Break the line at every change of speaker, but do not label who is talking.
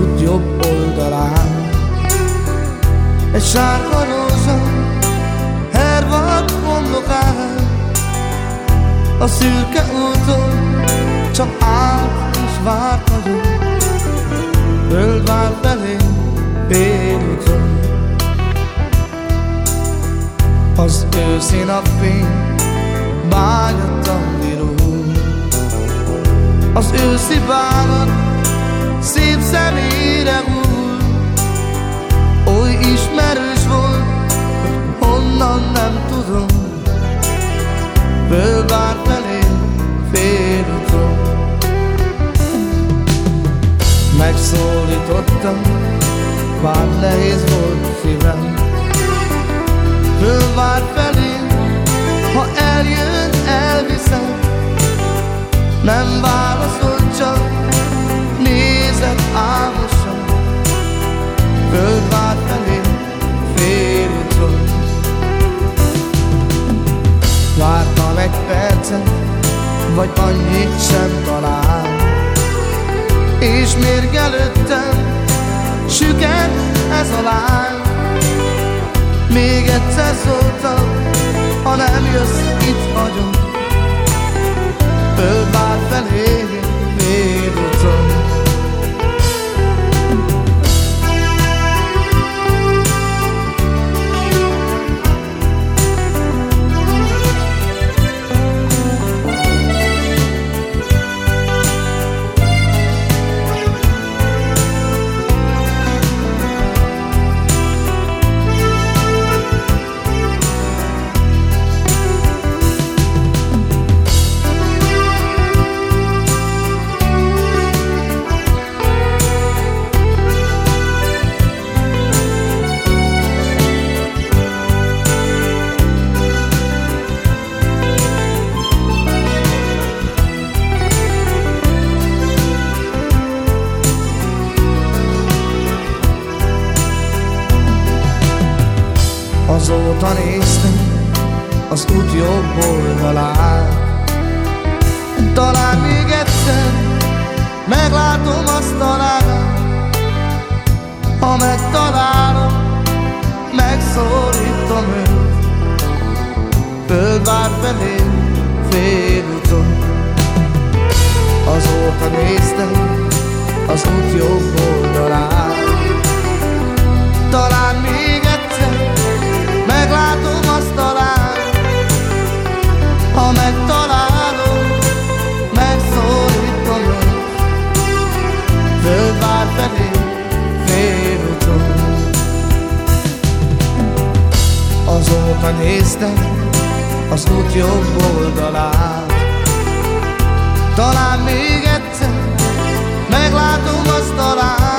fut jobb oldalán. Egy sárga róza hervad homlokán. A szürke úton csak állt és várt vagyok Földvár felé délután Az őszi napfény bányattam virul. Az őszi bánat szép szemére úr Oly ismerős volt, hogy honnan nem tudom. Fölvár felé félúton. Megszólítottam, bár nehéz volt szívem. Fölvár felé, ha eljön, elviszem. Nem válaszol csak, egy percet, vagy annyit sem talál. És mérgelődtem, süket ez a lány. Még egyszer szóltam, ha nem jössz, itt hagyom Földvár felé, Azóta néztem az út jobb oldalán Talán még egyszer meglátom azt talán Ha megtalálom, megszólítom őt. Földvár felé félúton. Azóta néztem az út jobb oldalán Talán még Néztem Az út jobb oldalán. Talán még egyszer Meglátom azt talán